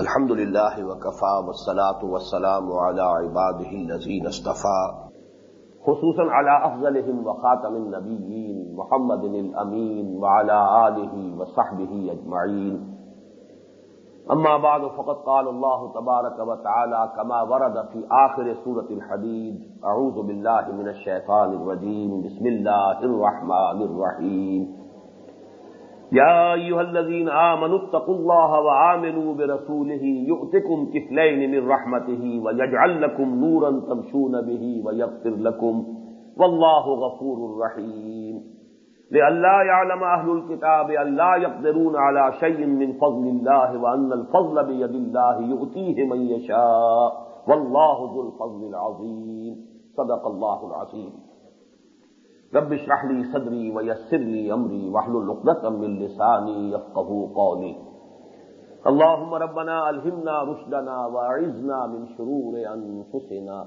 الحمد لله وكفى والصلاة والسلام على عباده الذين اصطفى خصوصا على أفضلهم وخاتم النبيين محمد الأمين وعلى آله وصحبه أجمعين أما بعد، فقد قال الله تبارك وتعالى كما ورد في آخر سورة الحديد أعوذ بالله من الشيطان الرجيم بسم الله الرحمن الرحيم يا أيها الذين آمنوا اتقوا الله وعاملوا برسوله يؤتكم كفلين من رحمته ويجعل لكم نورا تمشون به ويغفر لكم والله غفور رحيم لألا يعلم أهل الكتاب أن لا يقدرون على شيء من فضل الله وأن الفضل بيد الله يؤتيه من يشاء والله ذو الفضل العظيم صدق الله العظيم رب اشرح لي صدري ويسر لي امري واحلل عقدة من لساني يفقهوا قولي. اللهم ربنا الهمنا رشدنا واعذنا من شرور انفسنا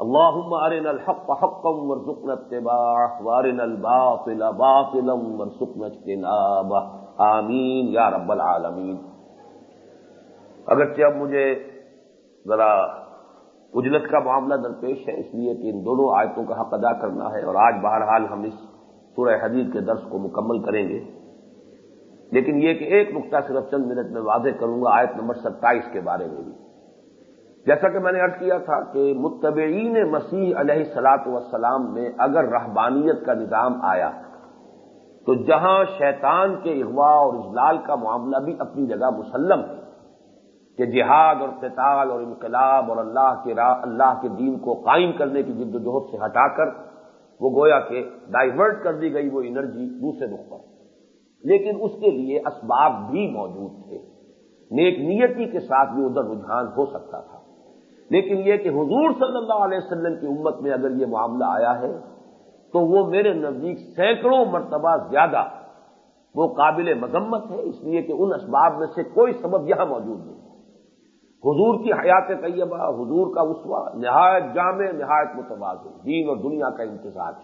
اللهم ارنا الحق حقا وارزقنا اتباعه وارنا الباطل باطلا وارزقنا اجتنابه. آمین یا رب العالمین اگرچہ اب مجھے ذرا اجلت کا معاملہ درپیش ہے، اس لیے کہ ان دونوں آیتوں کا حق ادا کرنا ہے اور آج بہرحال ہم اس سورہ حدید کے درس کو مکمل کریں گے۔ لیکن یہ کہ ایک نقطہ صرف چند منٹ میں واضح کروں گا آیت نمبر ستائیس کے بارے میں بھی۔ جیسا کہ میں نے ارد کیا تھا کہ متبعین مسیح علیہ سلاط وسلام میں اگر رہبانیت کا نظام آیا، تو جہاں شیطان کے اغوا اور اجلال کا معاملہ بھی اپنی جگہ مسلم ہے کہ جہاد اور قتال اور انقلاب اور اللہ کے راہ اللہ کے دین کو قائم کرنے کی جد و جہد سے ہٹا کر وہ گویا کہ ڈائیورٹ کر دی گئی وہ انرجی دوسرے رخ پر۔ لیکن اس کے لیے اسباب بھی موجود تھے۔ نیک نیتی کے ساتھ بھی ادھر رجحان ہو سکتا تھا۔ لیکن یہ کہ حضور صلی اللہ علیہ وسلم کی امت میں اگر یہ معاملہ آیا ہے تو وہ میرے نزدیک سینکڑوں مرتبہ زیادہ وہ قابل مذمت ہے۔ اس لیے کہ ان اسباب میں سے کوئی سبب یہاں موجود نہیں۔ حضور کی حیات طیبہ، حضور کا اسوا نہایت جامع، نہایت متوازن، دین اور دنیا کا امتزاج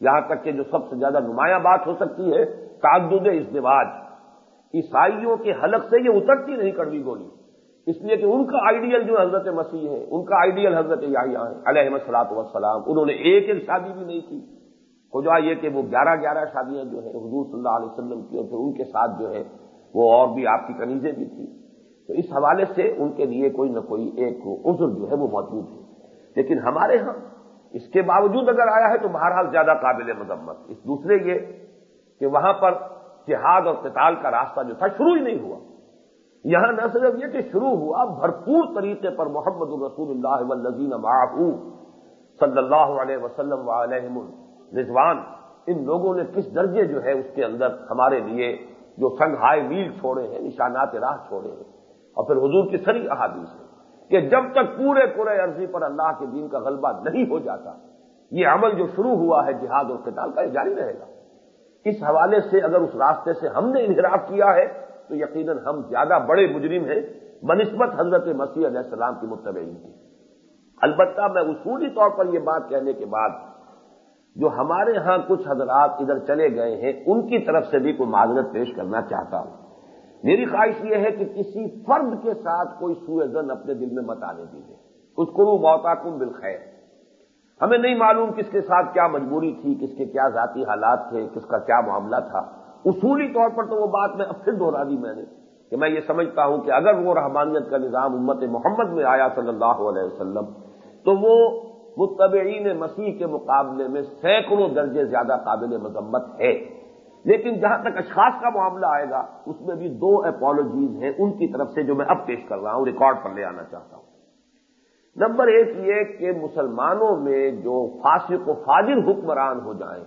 یہاں تک کہ جو سب سے زیادہ نمایاں بات ہو سکتی ہے، تعدد ازدواج۔ عیسائیوں کے حلق سے یہ اترتی نہیں کڑوی گولی۔ اس لیے کہ ان کا آئیڈیل جو حضرت مسیح ہے ان کا آئیڈیل حضرت یاہیا ہے علیہ مسلاط وسلام انہوں نے ایک ایک شادی بھی نہیں کی۔ خدا یہ کہ وہ گیارہ گیارہ شادیاں جو ہے حضور صلی اللہ علیہ وسلم کی اور پھر ان کے ساتھ جو ہے، وہ اور بھی آپ کی کنیزیں بھی تھیں۔ تو اس حوالے سے ان کے لیے کوئی نہ کوئی ایک عذر جو ہے وہ موجود ہے۔ لیکن ہمارے ہاں اس کے باوجود اگر آیا ہے تو بہرحال زیادہ قابل مذمت۔ اس دوسرے یہ کہ وہاں پر جہاد اور قتال کا راستہ جو تھا شروع ہی نہیں ہوا۔ یہاں نہ صرف یہ کہ شروع ہوا، بھرپور طریقے پر محمد الرسول اللہ والذین معاہو صلی اللہ علیہ وسلم علیہ رضوان ان لوگوں نے کس درجے جو ہے اس کے اندر ہمارے لیے جو سنگ ہائے میل چھوڑے ہیں، نشانات راہ چھوڑے ہیں۔ اور پھر حضور کی سری احادیث ہے کہ جب تک پورے پورے عرضی پر اللہ کے دین کا غلبہ نہیں ہو جاتا، یہ عمل جو شروع ہوا ہے جہاد اور قتال کا، یہ جاری رہے گا۔ اس حوالے سے اگر اس راستے سے ہم نے انحراف کیا ہے، تو یقیناً ہم زیادہ بڑے مجرم ہیں، بنسبت حضرت مسیح علیہ السلام کی متبعین کی۔ البتہ میں اصولی طور پر یہ بات کہنے کے بعد، جو ہمارے ہاں کچھ حضرات ادھر چلے گئے ہیں، ان کی طرف سے بھی کوئی معذرت پیش کرنا چاہتا ہوں۔ میری خواہش یہ ہے کہ کسی فرد کے ساتھ کوئی سوئے زن اپنے دل میں مت آنے دیجیے اس کو موتا کم بالخیر۔ ہمیں نہیں معلوم کس کے ساتھ کیا مجبوری تھی، کس کے کیا ذاتی حالات تھے، کس کا کیا معاملہ تھا۔ اصولی طور پر تو وہ بات میں اب پھر دوہرا دی میں نے کہ میں یہ سمجھتا ہوں کہ اگر وہ رحمانیت کا نظام امت محمد میں آیا صلی اللہ علیہ وسلم، تو وہ متبعین مسیح کے مقابلے میں سینکڑوں درجے زیادہ قابل مذمت ہے۔ لیکن جہاں تک اشخاص کا معاملہ آئے گا، اس میں بھی دو اپالوجیز ہیں ان کی طرف سے جو میں اب پیش کر رہا ہوں ریکارڈ پر لے آنا چاہتا ہوں۔ نمبر ایک یہ کہ مسلمانوں میں جو فاسق و فاجر حکمران ہو جائیں،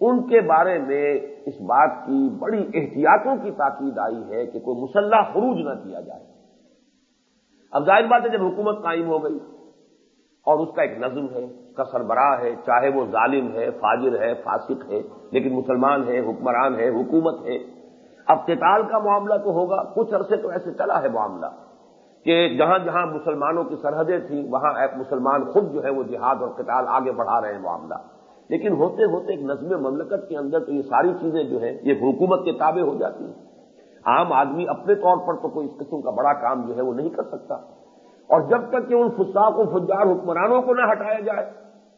ان کے بارے میں اس بات کی بڑی احتیاطوں کی تاکید آئی ہے کہ کوئی مسلح خروج نہ کیا جائے۔ اب ظاہر بات ہے جب حکومت قائم ہو گئی اور اس کا ایک نظم ہے، اس کا سربراہ ہے، چاہے وہ ظالم ہے، فاجر ہے، فاسق ہے، لیکن مسلمان ہے، حکمران ہے، حکومت ہے۔ اب قتال کا معاملہ تو ہوگا، کچھ عرصے تو ایسے چلا ہے معاملہ کہ جہاں جہاں مسلمانوں کی سرحدیں تھیں، وہاں مسلمان خود جو ہے وہ جہاد اور قتال آگے بڑھا رہے ہیں معاملہ۔ لیکن ہوتے ہوتے ایک نظم مملکت کے اندر تو یہ ساری چیزیں جو ہے یہ حکومت کے تابع ہو جاتی ہیں۔ عام آدمی اپنے طور پر تو کوئی اس قسم کا بڑا کام جو ہے وہ نہیں کر سکتا۔ اور جب تک کہ ان فساق و فجار حکمرانوں کو نہ ہٹایا جائے،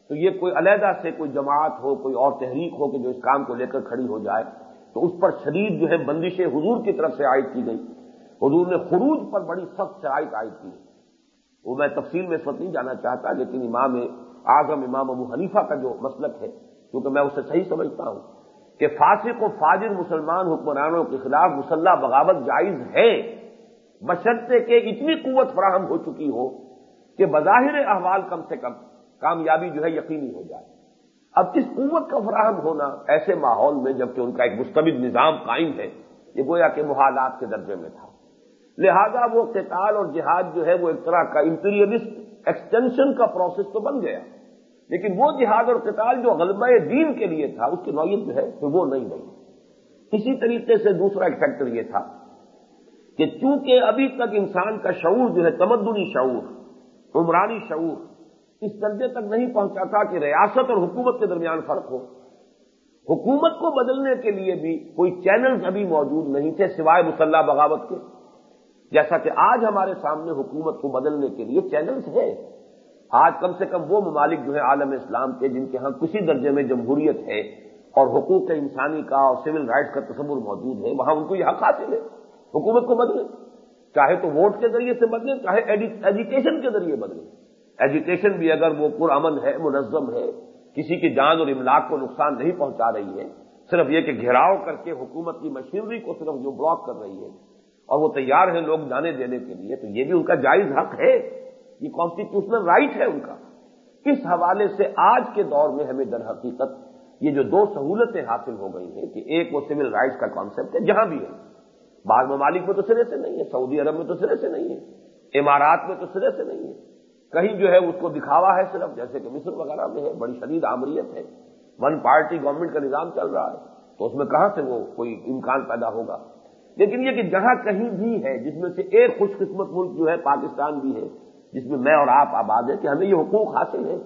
تو یہ کوئی علیحدہ سے کوئی جماعت ہو، کوئی اور تحریک ہو کہ جو اس کام کو لے کر کھڑی ہو جائے، تو اس پر شدید جو ہے بندش حضور کی طرف سے عائد کی گئی۔ حضور نے خروج پر بڑی سخت شرائط عائد کی۔ وہ میں تفصیل میں اس وقت نہیں جانا چاہتا، لیکن امام اعظم امام ابو حنیفہ کا جو مسلک ہے، کیونکہ میں اسے صحیح سمجھتا ہوں کہ فاسق و فاجر مسلمان حکمرانوں کے خلاف مسلح بغاوت جائز ہے۔ بشرطے کہ اتنی قوت فراہم ہو چکی ہو کہ بظاہر احوال کم سے کم کامیابی جو ہے یقینی ہو جائے۔ اب اس قوت کا فراہم ہونا ایسے ماحول میں جبکہ ان کا ایک مستبد نظام قائم ہے، یہ گویا کہ محالات کے درجے میں تھا۔ لہذا وہ قتال اور جہاد جو ہے وہ ایک طرح کا امپیریلسٹ ایکسٹینشن کا پروسیس تو بن گیا۔ لیکن وہ جہاد اور قتال جو غلبہ دین کے لیے تھا، اس کی نوعیت جو ہے تو وہ نہیں رہی اسی طریقے سے دوسرا ایک فیکٹر یہ تھا کہ چونکہ ابھی تک انسان کا شعور جو ہے، تمدنی شعور، عمرانی شعور، اس درجے تک نہیں پہنچا تھا کہ ریاست اور حکومت کے درمیان فرق ہو۔ حکومت کو بدلنے کے لیے بھی کوئی چینلز ابھی موجود نہیں تھے سوائے مسلح بغاوت کے۔ جیسا کہ آج ہمارے سامنے حکومت کو بدلنے کے لیے چینلز ہے آج کم سے کم وہ ممالک جو ہے عالم اسلام کے، جن کے ہاں کسی درجے میں جمہوریت ہے اور حقوق انسانی کا اور سول رائٹس کا تصور موجود ہے، وہاں ان کو یہ حق حاصل ہے۔ حکومت کو بدلے۔ چاہے تو ووٹ کے ذریعے سے بدلے، چاہے ایجوکیشن کے ذریعے بدلے۔ ایجوکیشن بھی اگر وہ پرامن ہے، منظم ہے، کسی کی جان اور املاک کو نقصان نہیں پہنچا رہی ہے، صرف یہ کہ گھیراؤ کر کے حکومت کی مشینری کو صرف جو بلاک کر رہی ہے اور وہ تیار ہیں لوگ جانے دینے کے لیے، تو یہ بھی ان کا جائز حق ہے۔ یہ کانسٹیٹیوشنل رائٹ ہے ان کا۔ اس حوالے سے آج کے دور میں ہمیں در حقیقت یہ جو دو سہولتیں حاصل ہو گئی ہیں کہ ایک وہ سول رائٹس کا کانسیپٹ ہے، جہاں بھی ہے۔ بعض ممالک میں تو سرے سے نہیں ہے، سعودی عرب میں تو سرے سے نہیں ہے، امارات میں تو سرے سے نہیں ہے۔ کہیں جو ہے اس کو دکھاوا ہے صرف، جیسے کہ مصر وغیرہ میں ہے، بڑی شدید آمریت ہے۔ ون پارٹی گورنمنٹ کا نظام چل رہا ہے۔ تو اس میں کہاں سے وہ کوئی امکان پیدا ہوگا؟ لیکن یہ کہ جہاں کہیں بھی ہے، جس میں سے ایک خوش قسمت ملک جو ہے، پاکستان بھی ہے، جس میں میں اور آپ آباد ہیں کہ ہمیں یہ حقوق حاصل ہے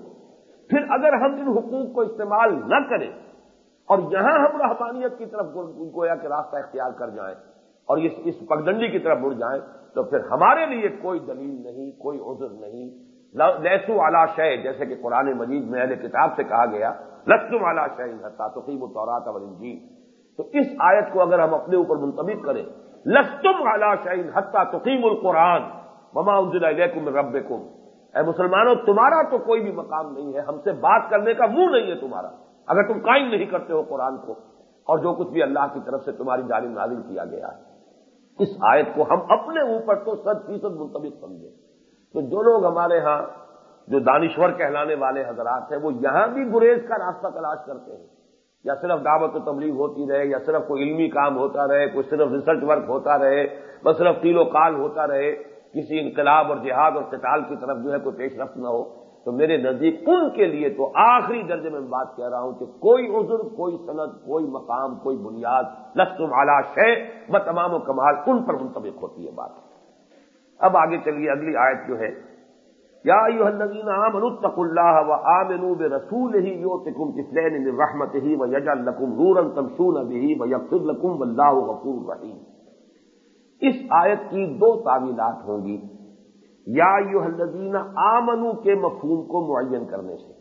پھر اگر ہم ان حقوق کو استعمال نہ کریں اور یہاں ہم رحمانیت کی طرف گویا کہ راستہ اختیار کر جائیں اور اس پگڈنڈی کی طرف مڑ جائیں تو پھر ہمارے لیے کوئی دلیل نہیں، کوئی عذر نہیں۔ لسو اعلی شے جیسے کہ قرآن مجید میں اہل کتاب سے کہا گیا لسم اعلی شہ حتا تقیم و تورات جی تو اس آیت کو اگر ہم اپنے اوپر منتبک کریں، لستم اعلی شعین حتہ تقیم القرآن۔ مما علیکم رب اے مسلمانوں، تمہارا تو کوئی بھی مقام نہیں ہے، ہم سے بات کرنے کا منہ نہیں ہے تمہارا۔ اگر تم قائم نہیں کرتے ہو قرآن کو، اور جو کچھ بھی اللہ کی طرف سے تمہاری جانب نازل کیا گیا ہے۔ اس آیت کو ہم اپنے اوپر تو سد فیصد منتبک سمجھیں۔ تو جو لوگ ہمارے ہاں جو دانشور کہلانے والے حضرات ہیں، وہ یہاں بھی گریز کا راستہ تلاش کرتے ہیں۔ یا صرف دعوت و تبلیغ ہوتی رہے، یا صرف کوئی علمی کام ہوتا رہے، کوئی صرف ریسرچ ورک ہوتا رہے، بس صرف تیل و کال ہوتا رہے۔ کسی انقلاب اور جہاد اور قتال کی طرف جو ہے کوئی پیش رفت نہ ہو۔ تو میرے نزدیک ان کے لیے تو آخری درجے میں بات کہہ رہا ہوں کہ کوئی عذر، کوئی صنعت کوئی مقام، کوئی بنیاد لسم اعلی شے ب تمام و کمال ان پر منطبق ہوتی ہے بات۔ اب آگے چلیے، اگلی آیت جو ہے۔ یا الذین آمنوا اتقوا اللہ و آمنوا برسولہ یؤتکم کفلین من رحمتہ و یجعل لکم نورا تمشون به و یغفر لکم واللہ غفور رحیم۔ اس آیت کی دو تعویلات ہوں گی۔ یا الذین آمنو کے مفہوم کو معین کرنے سے۔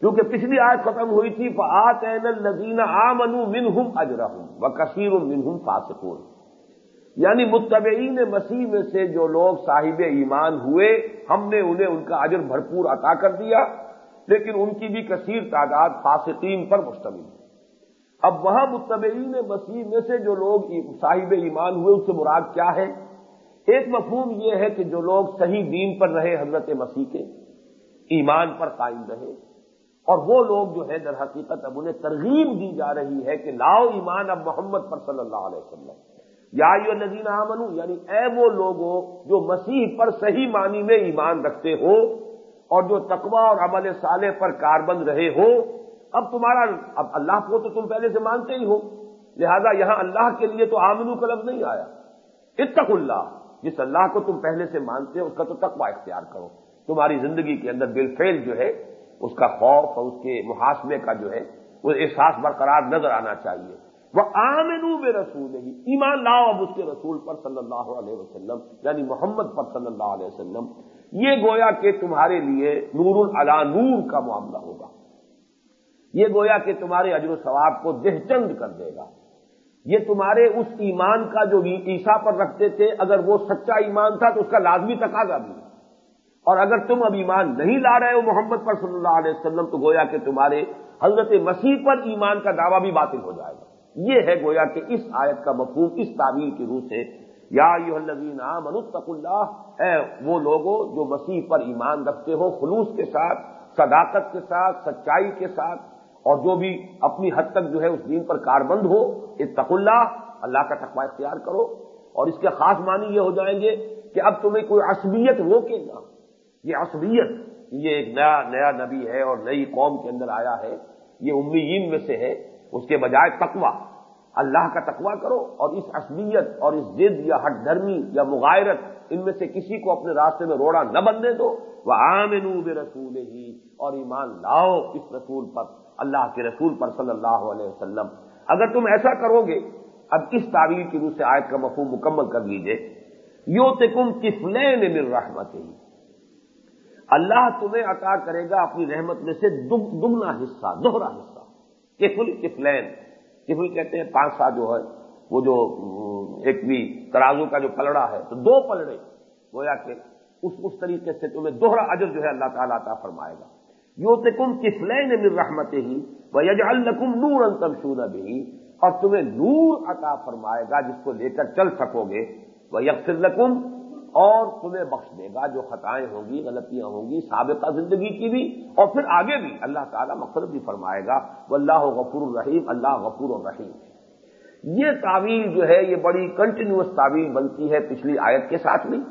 کیونکہ پچھلی آیت ختم ہوئی تھی فآتین الذین آمنو منہم اجرہم و کثیر منہم فاسقون۔ یعنی متبعین مسیح میں سے جو لوگ صاحب ایمان ہوئے، ہم نے انہیں ان کا اجر بھرپور عطا کر دیا، لیکن ان کی بھی کثیر تعداد فاسقین پر مشتمل۔ ہے اب وہاں متبعین مسیح میں سے جو لوگ صاحب ایمان ہوئے اس سے مراد کیا ہے؟ ایک مفہوم یہ ہے کہ جو لوگ صحیح دین پر رہے، حضرت مسیح کے، ایمان پر قائم رہے، اور وہ لوگ جو ہے در حقیقت اب انہیں ترغیب دی جا رہی ہے کہ لاؤ ایمان اب محمد پر صلی اللہ علیہ وسلم۔ یا نظین امن یعنی اے وہ لوگوں جو مسیح پر صحیح معنی میں ایمان رکھتے ہو اور جو تقوا اور عمل صالح پر کاربند رہے ہو، اب تمہارا، اب اللہ کو تو تم پہلے سے مانتے ہی ہو، لہذا یہاں اللہ کے لیے تو آمنو کا لفظ نہیں آیا۔ اتق اللہ۔ جس اللہ کو تم پہلے سے مانتے ہو اس کا تو تقوا اختیار کرو۔ تمہاری زندگی کے اندر بل فیل جو ہے، اس کا خوف اور اس کے محاسمے کا جو ہے، وہ احساس برقرار نظر آنا چاہیے۔ وہ آمنو بے رسول ہی ایمان لاؤ اب اس کے رسول پر صلی اللہ علیہ وسلم یعنی محمد پر صلی اللہ علیہ وسلم۔ یہ گویا کہ تمہارے لیے نور العلا نور کا معاملہ ہوگا۔ یہ گویا کہ تمہارے اجر و ثواب کو دہچند کر دے گا۔ یہ تمہارے اس ایمان کا جو عیسا پر رکھتے تھے، اگر وہ سچا ایمان تھا تو اس کا لازمی تقاضا بھی۔ اور اگر تم اب ایمان نہیں لا رہے ہو محمد پر صلی اللہ علیہ وسلم، تو گویا کہ تمہارے حضرت مسیح پر ایمان کا دعویٰ بھی باطل ہو جائے گا۔ یہ ہے گویا کہ اس آیت کا مفہوم، اس تعمیر کی روح سے۔ یا منتق اللہ، اے وہ لوگوں جو مسیح پر ایمان رکھتے ہو، خلوص کے ساتھ، صداقت کے ساتھ، سچائی کے ساتھ اور جو بھی اپنی حد تک جو ہے اس دین پر کاربند ہو، اتق اللہ اللہ کا تقوی اختیار کرو۔ اور اس کے خاص معنی یہ ہو جائیں گے کہ اب تمہیں کوئی عصبیت روکے گا۔ یہ عصبیت، یہ ایک نیا نیا نبی ہے اور نئی قوم کے اندر آیا ہے۔ یہ امیین میں سے ہے۔ اس کے بجائے تقوی، اللہ کا تقوی کرو۔ اور اس عصبیت اور اس ضد یا ہٹ دھرمی یا مغائرت ان میں سے کسی کو اپنے راستے میں روڑا نہ بننے دو وہ عام نوب رسول ہی اور ایمان لاؤ اس رسول پر۔ اللہ کے رسول پر صلی اللہ علیہ وسلم۔ اگر تم ایسا کرو گے، اب اس تعویل کی روح سے آیت کا مفہوم مکمل کر لیجیے یو تکم کفلین مل رحمت ہی اللہ تمہیں عطا کرے گا اپنی رحمت میں سے دگنا حصہ، دوہرا حصہ۔ کفل کفلین۔ کفل کہتے ہیں پانچ سا جو ہے، وہ جو ایک بھی ترازو کا جو پلڑا ہے، تو دو پلڑے۔ گویا کہ اس اس طریقے سے تمہیں دوہرا اجر جو ہے اللہ تعالیٰ عطا فرمائے گا۔ یو تم کفلین مل رحمت ہی وہ یج الکم نور انتم شور بھی اور تمہیں نور عطا فرمائے گا جس کو لے کر چل سکو گے وہ یکسر لکم اور تمہیں بخش دے گا جو خطائیں ہوں گی، غلطیاں ہوں گی، سابقہ زندگی کی بھی اور پھر آگے بھی۔ اللہ تعالیٰ مقصد بھی فرمائے گا۔ وہ اللہ غفور الرحیم، اللہ غفور الرحیم۔ یہ تعویل جو ہے، یہ بڑی کنٹینیوس تعویل بنتی ہے پچھلی آیت کے ساتھ بھی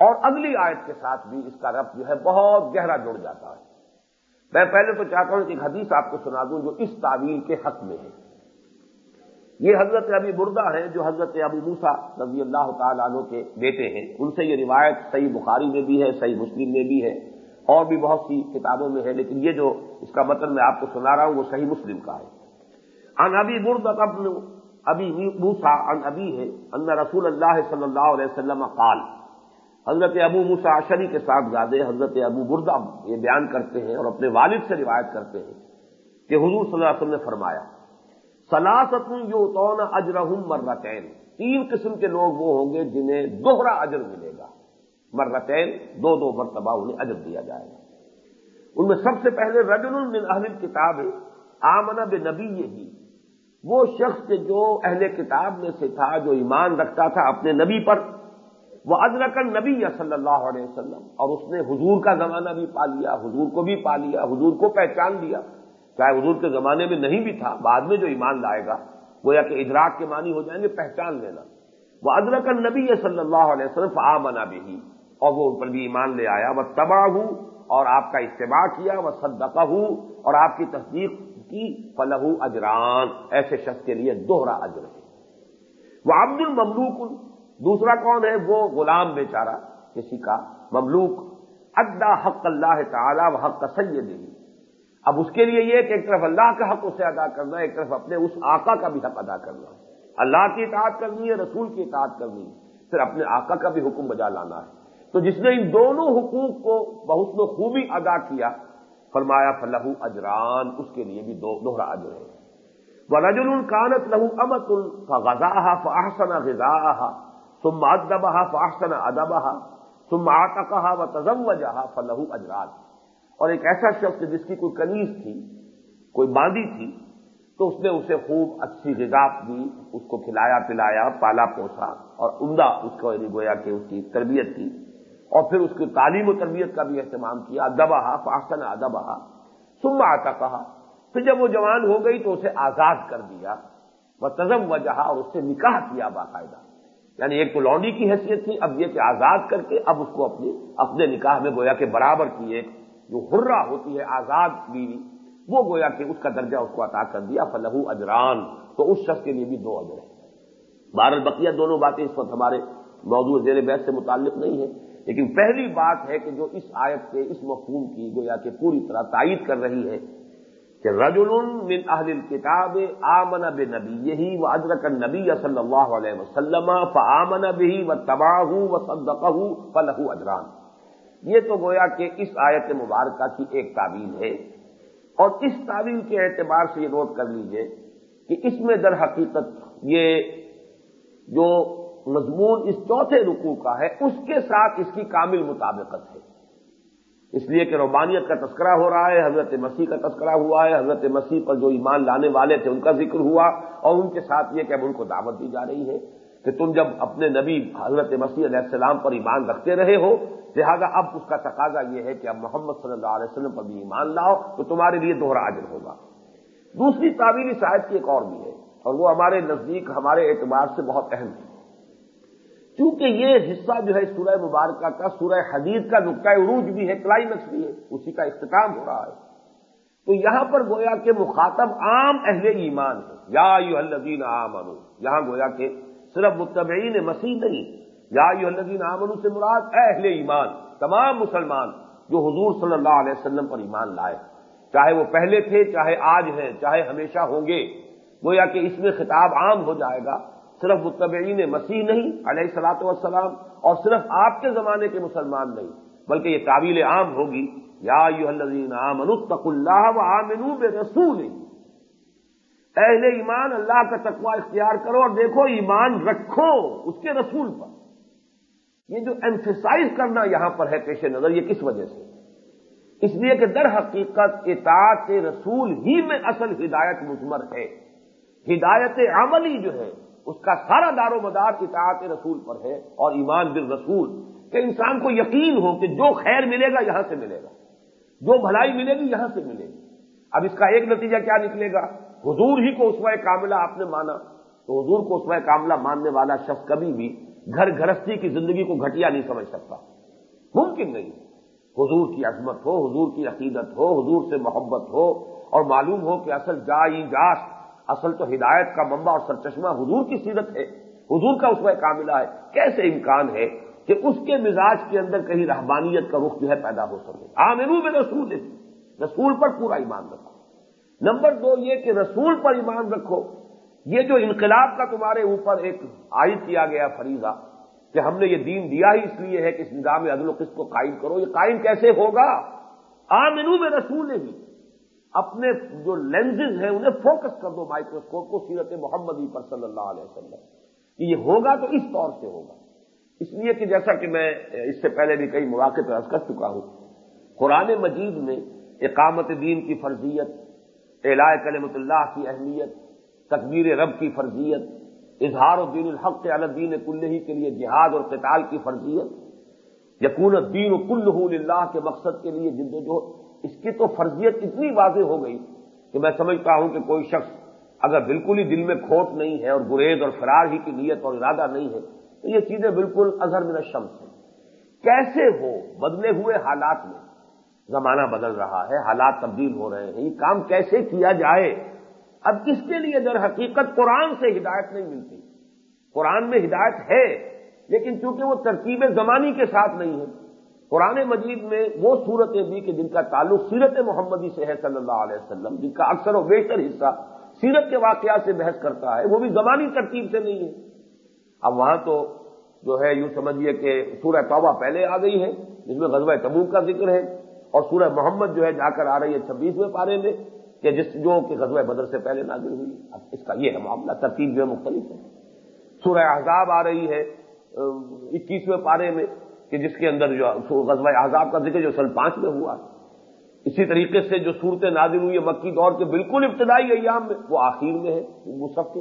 اور اگلی آیت کے ساتھ بھی اس کا رب جو ہے بہت گہرا جڑ جاتا ہے۔ میں پہلے تو چاہتا ہوں کہ ایک حدیث آپ کو سنا دوں جو اس تعویل کے حق میں ہے۔ یہ حضرت ابی بردہ ہیں جو حضرت ابو موسا رضی اللہ تعالیٰ عنہ کے بیٹے ہیں۔ ان سے یہ روایت صحیح بخاری میں بھی ہے، صحیح مسلم میں بھی ہے۔ اور بھی بہت سی کتابوں میں ہے، لیکن یہ جو اس کا مطلب میں آپ کو سنا رہا ہوں، وہ صحیح مسلم کا ہے۔ ان ابی برد ابن ابی موسا ان ابی ہے، ان رسول اللہ صلی اللہ علیہ وسلم قال حضرت ابو موسا اشری کے ساتھ زیادہ حضرت ابو بردہ یہ بیان کرتے ہیں اور اپنے والد سے روایت کرتے ہیں کہ حضور صلی اللہ علیہ وسلم نے فرمایا سلاست یو تو اجرحم مرتین۔ تین قسم کے لوگ وہ ہوں گے جنہیں دوہرا اجر ملے گا۔ مرتین، دو دو مرتبہ انہیں اجر دیا جائے گا۔ ان میں سب سے پہلے رجل من اہل کتاب آمن نبی یہی وہ شخص جو اہل کتاب میں سے تھا، جو ایمان رکھتا تھا اپنے نبی پر وہ ادرک نبی یا صلی اللہ علیہ وسلم۔ اور اس نے حضور کا زمانہ بھی پا لیا، حضور کو بھی پا لیا، حضور کو پہچان لیا چاہے حضور کے زمانے میں نہیں بھی تھا، بعد میں جو ایمان لائے گا وہ یا کہ ادراک کے معنی ہو جائیں گے، پہچان لینا۔ وہ ادرک نبی صلی اللہ علیہ وسلم آ منا بھی اور وہ ان پر بھی ایمان لے آیا۔ وہ تباہ ہوں اور آپ کا اتباع کیا۔ وہ صدقہ ہوں اور آپ کی تصدیق کی۔ فلح اجران۔ ایسے شخص کے لیے دوہرا اجر ہے۔ وہ عبد المملوک دوسرا کون ہے وہ غلام بیچارہ، کسی کا مملوک۔ ادا حق اللہ تعالی و حق سید اب اس کے لیے یہ کہ ایک طرف اللہ کا حق اسے ادا کرنا ہے، ایک طرف اپنے اس آقا کا بھی حق ادا کرنا ہے۔ اللہ کی اطاعت کرنی ہے، رسول کی اطاعت کرنی ہے، پھر اپنے آقا کا بھی حکم بجا لانا ہے۔ تو جس نے ان دونوں حقوق کو بہت و خوبی ادا کیا، فرمایا فلح اجران، اس کے لیے بھی دوہرا اجر ہے۔ وہ رجل الکانت لہو امت الغذا فاحسن غذا سم ادبہ فاحسن ادبہ سم آتقہ و تزم جہا فلح اجران اور ایک ایسا شخص جس کی کوئی کنیز تھی، کوئی باندھی تھی، تو اس نے اسے خوب اچھی غذا دی، اس کو کھلایا، پلایا، پالا پوسا، اور عمدہ اس کو یعنی گویا کہ اس کی تربیت کی۔ اور پھر اس کی تعلیم و تربیت کا بھی اہتمام کیا ادبا فاسن ادبا سما آتا کہا پھر جب وہ جوان ہو گئی تو اسے آزاد کر دیا وہ تزم وجہ اور اس سے نکاح کیا باقاعدہ۔ یعنی ایک تو لانڈی کی حیثیت تھی، اب یہ کہ آزاد کر کے اب اس کو اپنی اپنے نکاح میں گویا کہ برابر کی ایک جو ہررا ہوتی ہے، آزاد بیوی، وہ گویا کہ اس کا درجہ اس کو عطا کر دیا فلح اجران۔ تو اس شخص کے لیے بھی دو اجر ہے بار بقیہ دونوں باتیں اس وقت ہمارے موضوع زیر بحث سے متعلق نہیں ہے لیکن پہلی بات ہے کہ جو اس آیت کے اس مفہوم کی گویا کہ پوری طرح تائید کر رہی ہے کہ رجل من اہل کتاب آمن بے نبی یہی ادرک نبی صلی اللہ علیہ وسلم فآمن بھی و تباہ و صدقہ فلح اجران۔ یہ تو گویا کہ اس آیت مبارکہ کی ایک تعویل ہے۔ اور اس تعویل کے اعتبار سے یہ نوٹ کر لیجیے کہ اس میں در حقیقت یہ جو مضمون اس چوتھے رکوع کا ہے، اس کے ساتھ اس کی کامل مطابقت ہے۔ اس لیے کہ روبانیت کا تذکرہ ہو رہا ہے، حضرت مسیح کا تذکرہ ہوا ہے، حضرت مسیح پر جو ایمان لانے والے تھے، ان کا ذکر ہوا اور ان کے ساتھ یہ کہ اب ان کو دعوت دی جا رہی ہے کہ تم جب اپنے نبی حضرت مسیح علیہ السلام پر ایمان رکھتے رہے ہو، لہذا اب اس کا تقاضا یہ ہے کہ اب محمد صلی اللہ علیہ وسلم پر بھی ایمان لاؤ تو تمہارے لیے دوہرا اجر ہوگا۔ دوسری تعبیری صاحب کی ایک اور بھی ہے اور وہ ہمارے نزدیک، ہمارے اعتبار سے بہت اہم ہے۔ کیونکہ یہ حصہ جو ہے سورہ مبارکہ کا، سورہ حدید کا، نقطۂ عروج بھی ہے کلائمیکس بھی ہے، اسی کا اختتام ہو رہا ہے۔ تو یہاں پر گویا کہ مخاطب عام اہل ایمان ہے یا یو الدین عام یہاں گویا کہ صرف متبعین مسیح نہیں۔ یا یو الدین عام سے مراد اہل ایمان، تمام مسلمان جو حضور صلی اللہ علیہ وسلم پر ایمان لائے۔ چاہے وہ پہلے تھے، چاہے آج ہیں، چاہے ہمیشہ ہوں گے۔ گویا کہ اس میں خطاب عام ہو جائے گا۔ صرف متبعین مسیح نہیں، علیہ سلاط وسلام اور صرف آپ کے زمانے کے مسلمان نہیں، بلکہ یہ قابل عام ہوگی۔ یا عام انتق اللہ و عامن رسول اہل ایمان، اللہ کا تقوی اختیار کرو اور دیکھو، ایمان رکھو اس کے رسول پر۔ یہ جو ایمفیسائز کرنا یہاں پر ہے پیش نظر، یہ کس وجہ سے؟ اس لیے کہ در حقیقت اطاعت رسول ہی میں اصل ہدایت مزمر ہے۔ ہدایت عملی جو ہے اس کا سارا دار و مدار اطاعت رسول پر ہے اور ایمان بال رسول کہ انسان کو یقین ہو کہ جو خیر ملے گا یہاں سے ملے گا، جو بھلائی ملے گی یہاں سے ملے گی۔ اب اس کا ایک نتیجہ کیا نکلے گا؟ حضور ہی کو اسوائے کاملہ آپ نے مانا۔ تو حضور کو اسوائے کاملہ ماننے والا شخص کبھی بھی گھر گرستی کی زندگی کو گھٹیا نہیں سمجھ سکتا۔ ممکن نہیں۔ حضور کی عظمت ہو، حضور کی عقیدت ہو، حضور سے محبت ہو اور معلوم ہو کہ اصل جائی جاس اصل تو ہدایت کا ممبا اور سرچشمہ حضور کی سیرت ہے۔ حضور کا اس میں کاملہ ہے۔ کیسے امکان ہے کہ اس کے مزاج کے اندر کہیں رحبانیت کا رخ جو ہے پیدا ہو سکے؟ آمنو میں رسول ہے رسول پر پورا ایمان رکھو۔ نمبر دو یہ کہ رسول پر ایمان رکھو۔ یہ جو انقلاب کا تمہارے اوپر ایک عائد کیا گیا فریضہ کہ ہم نے یہ دین دیا ہی اس لیے ہے کہ اس نظام عدل و قسط کو قائم کرو، یہ قائم کیسے ہوگا؟ آمنو میں رسول ہے اپنے جو لینزز ہیں انہیں فوکس کر دو مائکروسکوپ کو، سیرت محمدی پر صلی اللہ علیہ وسلم۔ کہ یہ ہوگا تو اس طور سے ہوگا۔ اس لیے کہ جیسا کہ میں اس سے پہلے بھی کئی مواقع پر عرض کر چکا ہوں، قرآن مجید میں اقامت دین کی فرضیت، اعلاء کلمت اللہ کی اہمیت، تکبیر رب کی فرضیت، اظہار الدین الحق الدین کلہی کے لیے جہاد اور قتال کی فرضیت یقون الدین و کل اللہ کے مقصد کے لیے جد و جو اس کی تو فرضیت اتنی واضح ہو گئی کہ میں سمجھتا ہوں کہ کوئی شخص اگر بالکل ہی دل میں کھوٹ نہیں ہے اور گریز اور فرار ہی کی نیت اور ارادہ نہیں ہے، تو یہ چیزیں بالکل اظہر من الشمس ہیں۔ کیسے ہو بدلے ہوئے حالات میں زمانہ بدل رہا ہے، حالات تبدیل ہو رہے ہیں، یہ کام کیسے کیا جائے؟ اب اس کے لیے در حقیقت قرآن سے ہدایت نہیں ملتی۔ قرآن میں ہدایت ہے، لیکن چونکہ وہ ترتیب زمانی کے ساتھ نہیں ہے قرآن مجید میں وہ صورتیں بھی کہ جن کا تعلق سیرت محمدی سے ہے صلی اللہ علیہ وسلم، جن کا اکثر و بیشتر حصہ سیرت کے واقعات سے بحث کرتا ہے، وہ بھی زمانی ترتیب سے نہیں ہے۔ اب وہاں تو جو ہے یوں سمجھیے کہ سورہ توبہ پہلے آ گئی ہے، جس میں غزوہ تبوک کا ذکر ہے، اور سورہ محمد جو ہے جا کر آ رہی ہے چھبیسویں پارے میں، کہ جس جو کہ غزوہ بدر سے پہلے نازل ہوئی۔ اب اس کا یہ ہے معاملہ، ترتیب جو ہے مختلف ہے۔ سورہ احزاب آ رہی ہے اکیسویں پارے میں۔ کہ جس کے اندر جو غزوہ اعضاب کا ذکر جو سن پانچ میں ہوا، اسی طریقے سے جو صورتیں نازل ہوئی مکی دور کے بالکل ابتدائی ایام میں، وہ آخر میں ہے، وہ سب کے۔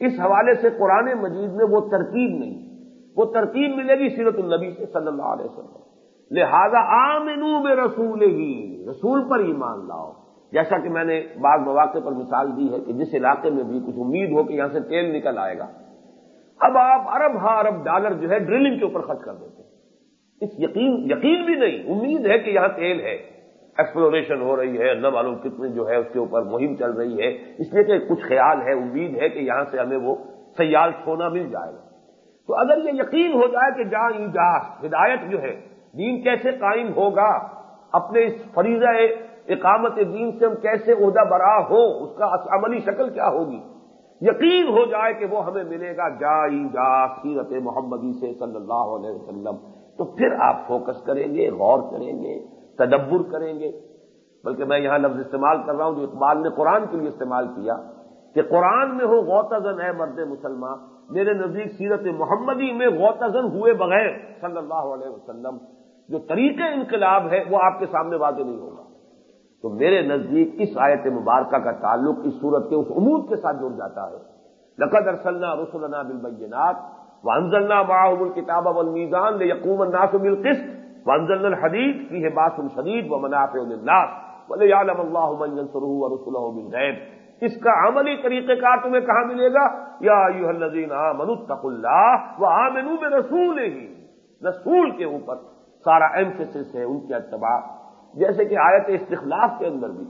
اس حوالے سے قرآن مجید میں وہ ترتیب نہیں وہ ترتیب ملے گی سیرت النبی سے صلی اللہ علیہ وسلم۔ لہذا آمنو میں رسول ہی رسول پر ایمان لاؤ۔ جیسا کہ میں نے بعض مواقع پر مثال دی ہے کہ جس علاقے میں بھی کچھ امید ہو کہ یہاں سے تیل نکل آئے گا، اب آپ ارب ہاں ارب ڈالر جو ہے ڈرلنگ کے اوپر خرچ کر دیتے ہیں۔ اس یقین یقین بھی نہیں، امید ہے کہ یہاں تیل ہے۔ ایکسپلوریشن ہو رہی ہے نہ معلوم کتنی جو ہے اس کے اوپر مہم چل رہی ہے۔ اس لیے کہ کچھ خیال ہے، امید ہے کہ یہاں سے ہمیں وہ سیال سونا مل جائے گا۔ تو اگر یہ یقین ہو جائے کہ جہاں ایجاز ہدایت جو ہے، دین کیسے قائم ہوگا؟ اپنے اس فریضہ اقامت دین سے ہم کیسے عہدہ برا ہو اس کا عملی شکل کیا ہوگی؟ یقین ہو جائے کہ وہ ہمیں ملے گا۔ جائی جا، سیرت محمدی سے صلی اللہ علیہ وسلم۔ تو پھر آپ فوکس کریں گے، غور کریں گے، تدبر کریں گے۔ بلکہ میں یہاں لفظ استعمال کر رہا ہوں جو اقبال نے قرآن کے لیے استعمال کیا کہ قرآن میں ہو غوتزن اے مرد مسلمان، میرے نزدیک سیرت محمدی میں غوتزن ہوئے بغیر صلی اللہ علیہ وسلم جو طریق انقلاب ہے وہ آپ کے سامنے واضح نہیں ہوگا۔ تو میرے نزدیک اس آیت مبارکہ کا تعلق اس صورت کے، اس امود کے ساتھ جڑ جاتا ہے۔ لقد ارسلنا رسولنا بالبینات وانزلنا معهم الكتاب والميزان ليقوم الناس بالقسط. وانزلنا الحديد فيه باس شديد ومنافع للناس. وليعلم الله من ينصره ورسله بالغيب. اس کا عملی طریقہ کار تمہیں کہاں ملے گا؟ یا ایوہ الذین آمنوا، اتقوا اللہ وآمنوا برسولہ رسول کے اوپر سارا ایمفیسس ہے ان کے اتباع. جیسے کہ آیت استخلاف کے اندر بھی.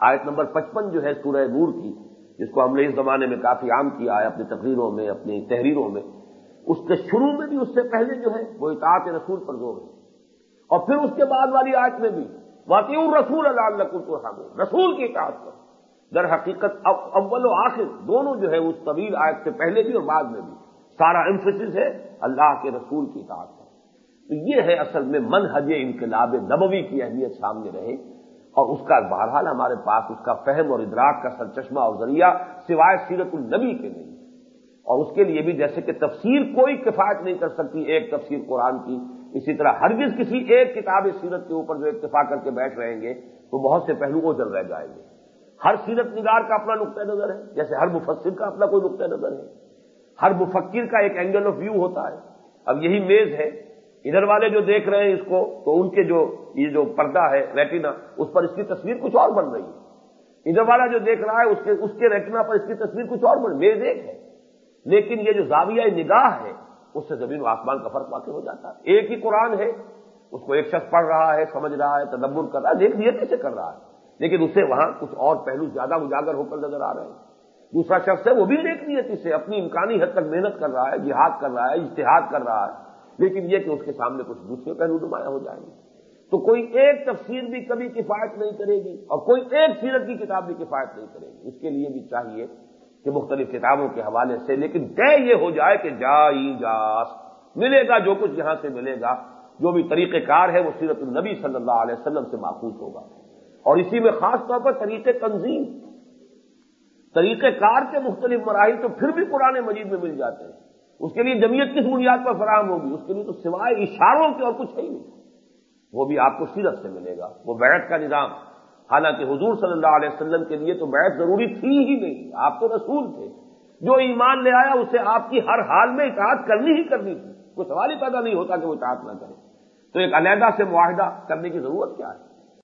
آیت نمبر پچپن جو ہے سورہ نور کی، جس کو ہم نے اس زمانے میں کافی عام کیا ہے، اپنی تقریروں میں، اپنی تحریروں میں. اس کے شروع میں بھی اس سے پہلے جو ہے، وہ اطاعت رسول پر زور ہے۔ اور پھر اس کے بعد والی آیت میں بھی واقعی رسول اللہ رسول کی اطاعت پر در حقیقت، اول و آخر دونوں جو ہے، اس طویل آیت سے پہلے بھی اور بعد میں بھی۔ سارا امفسس ہے اللہ کے رسول کی اطاعت پر تو یہ ہے اصل میں منحج انقلاب نبوی کی اہمیت سامنے رہے۔ اور اس کا بہرحال ہمارے پاس اس کا فہم اور ادراک کا سرچشمہ اور ذریعہ سوائے سیرت النبی کے نہیں۔ اور اس کے لیے بھی جیسے کہ تفسیر کوئی کفایت نہیں کر سکتی ایک تفسیر قرآن کی، اسی طرح ہرگز کسی ایک کتاب سیرت کے اوپر جو اتفاق کر کے بیٹھ رہیں گے تو بہت سے پہلو اوجل رہ جائیں گے۔ ہر سیرت نگار کا اپنا نقطۂ نظر ہے، جیسے ہر مفسر کا اپنا کوئی نقطۂ نظر ہے۔ ہر مفکر کا ایک اینگل آف ویو ہوتا ہے۔ اب یہی میز ہے، ادھر والے جو دیکھ رہے ہیں اس کو، تو ان کے جو، یہ جو پردہ ہے ریٹینا اس پر اس کی تصویر کچھ اور بن رہی ہے۔ ادھر والا جو دیکھ رہا ہے، اس کے اس کے ریٹینا پر اس کی تصویر کچھ اور بن میز ایک ہے۔ لیکن یہ جو زاویہ نگاہ ہے، اس سے زمین و آسمان کا فرق واقع ہو جاتا ہے۔ ایک ہی قرآن ہے، اس کو ایک شخص پڑھ رہا ہے، سمجھ رہا ہے، تدبر کر رہا ہے، دیکھ لیے کیسے کر رہا ہے۔ لیکن اسے وہاں کچھ اور پہلو زیادہ اجاگر ہو کر نظر آ رہے ہیں۔ دوسرا شخص ہے، وہ بھی دیکھ لیے اسے اپنی امکانی حد تک محنت کر رہا ہے، جہاد کر رہا ہے اشتہاد کر رہا ہے۔ لیکن یہ کہ اس کے سامنے کچھ دوسرے پہلو نمایاں ہو جائیں گے۔ تو کوئی ایک تفسیر بھی کبھی کفایت نہیں کرے گی اور کوئی ایک سیرت کی کتاب بھی کفایت نہیں کرے گی۔ اس کے لیے بھی چاہیے کہ مختلف کتابوں کے حوالے سے، لیکن طے یہ ہو جائے کہ جائی جاس ملے گا جو کچھ یہاں سے ملے گا، جو بھی طریقہ کار ہے وہ سیرت النبی صلی اللہ علیہ وسلم سے محفوظ ہوگا۔ اور اسی میں خاص طور پر طریقے تنظیم۔ طریقہ کار کے مختلف مراحل تو پھر بھی قرآن مجید میں مل جاتے ہیں۔ اس کے لیے جمعیت کس بنیاد پر فراہم ہوگی، اس کے لیے تو سوائے اشاروں کے اور کچھ ہے ہی نہیں۔ وہ بھی آپ کو سیرت سے ملے گا، وہ بیعت کا نظام۔ حالانکہ حضور صلی اللہ علیہ وسلم کے لیے تو بیعت ضروری تھی ہی نہیں، آپ تو رسول تھے۔ جو ایمان لے آیا، اسے آپ کی ہر حال میں اطاعت کرنی ہی کرنی تھی۔ کوئی سوال ہی پیدا نہیں ہوتا کہ وہ اطاعت نہ کرے۔ تو ایک علیحدہ سے معاہدہ کرنے کی ضرورت کیا ہے؟